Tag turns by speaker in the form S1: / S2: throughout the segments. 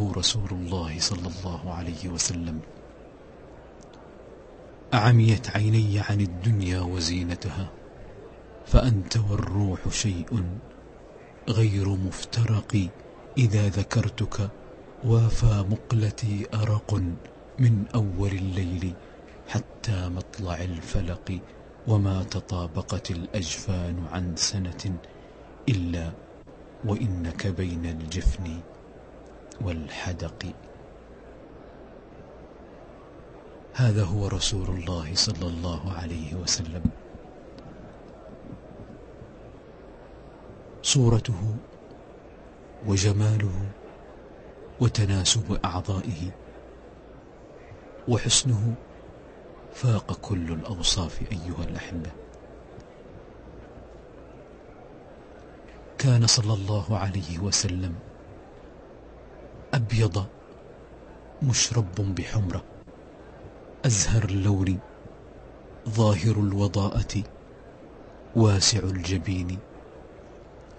S1: رسول الله صلى الله عليه وسلم. عميت عيني عن الدنيا وزينتها فأنت والروح شيء غير مفترق. إذا ذكرتك وافى مقلتي أرق من أول الليل حتى مطلع الفلق وما تطابقت الأجفان عن سنة إلا وإنك بين الجفن. والحدق. هذا هو رسول الله صلى الله عليه وسلم. صورته وجماله وتناسب أعضائه وحسنه فاق كل الأوصاف أيها الأحبة. كان صلى الله عليه وسلم أبيض مشرب بحمرة. أزهر اللون ظاهر الوضاءة واسع الجبين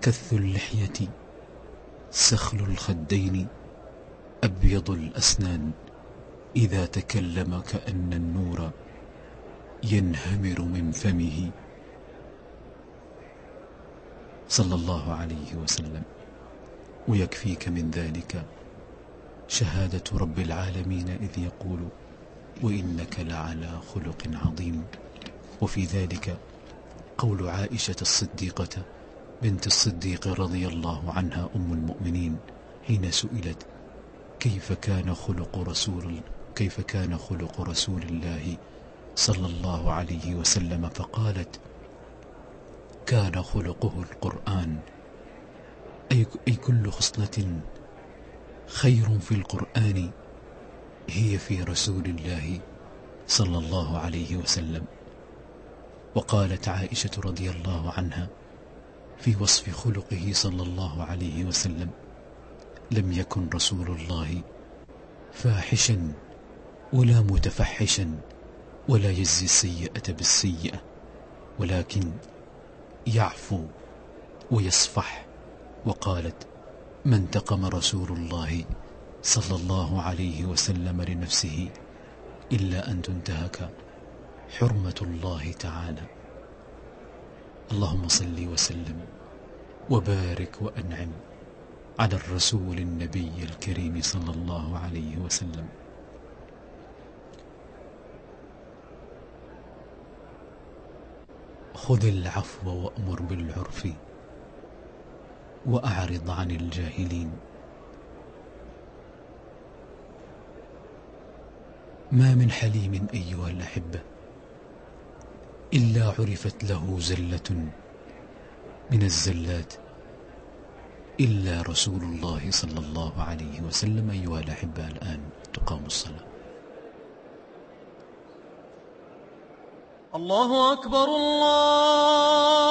S1: كث اللحية سخل الخدين أبيض الأسنان. إذا تكلم كأن النور ينهمر من فمه. صلى الله عليه وسلم. ويكفيك من ذلك. شهادة رب العالمين إذ يقول وإنك لعلى خلق عظيم. وفي ذلك قول عائشة الصديقة بنت الصديق رضي الله عنها أم المؤمنين حين سئلت كيف كان خلق رسول كيف كان خلق رسول الله صلى الله عليه وسلم؟ فقالت كان خلقه القرآن. أي كل خصلة خير في القرآن هي في رسول الله صلى الله عليه وسلم. وقالت عائشة رضي الله عنها في وصف خلقه صلى الله عليه وسلم لم يكن رسول الله فاحشا ولا متفحشا ولا يجزي السيئة بالسيئة ولكن يعفو ويصفح. وقالت ما انتقم رسول الله صلى الله عليه وسلم لنفسه إلا أن تنتهك حرمة الله تعالى. اللهم صل وسلم وبارك وأنعم على الرسول النبي الكريم صلى الله عليه وسلم. خذ العفو وأمر بالعرف. وأعرض عن الجاهلين. ما من حليم أيها الأحبة إلا عرفت له زلة من الزلات إلا رسول الله صلى الله عليه وسلم أيها الأحبة الآن تقام الصلاة.
S2: الله أكبر الله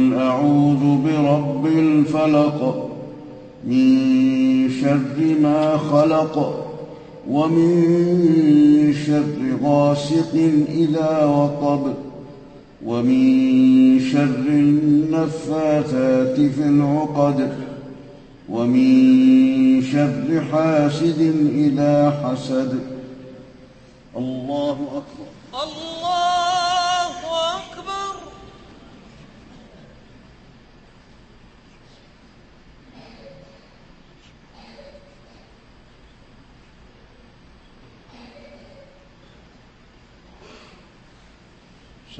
S3: أعوذ برب الفلق من شر ما خلق ومن شر غاسق إذا وقب ومن شر النفاثات في العقد ومن شر حاسد إذا حسد. الله أكبر.
S2: الله أكبر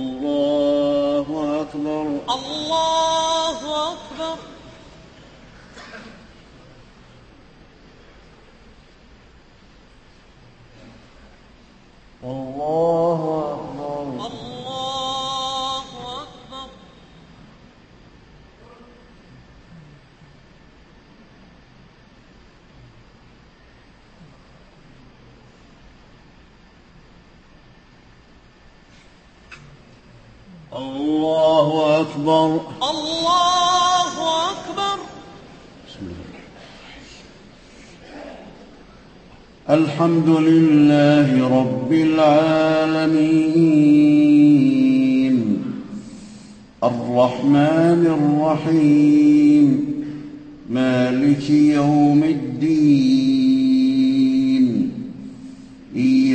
S3: الله أكبر.
S2: الله أكبر
S3: الله أكبر
S2: الله أكبر
S3: الله أكبر.
S2: الله أكبر.
S3: الحمد لله رب العالمين. الرحمن الرحيم. مالك يوم الدين.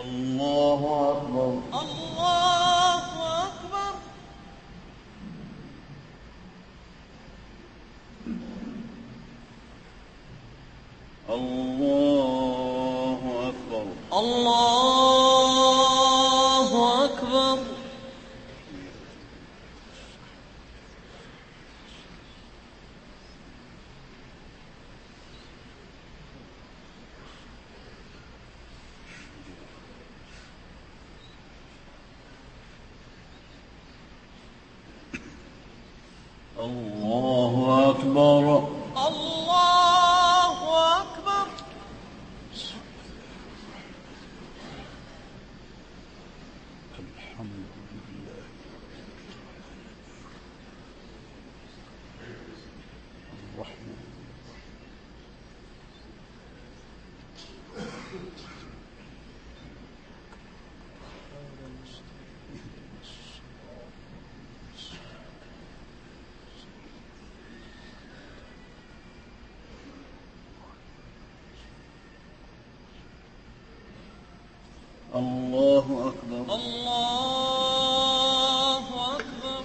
S3: الله أكبر.
S2: الله أكبر
S3: الله أكبر
S2: الله أكبر
S3: الله أكبر
S2: الله أكبر
S3: الحمد لله الرحمن الله أكبر.
S2: الله أكبر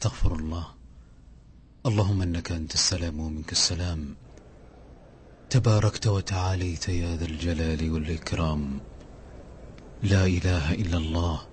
S1: أستغفر الله. اللهم إنك أنت السلام ومنك السلام. تباركت وتعاليت يا ذا الجلال والإكرام. لا إله إلا الله.